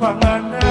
panganan.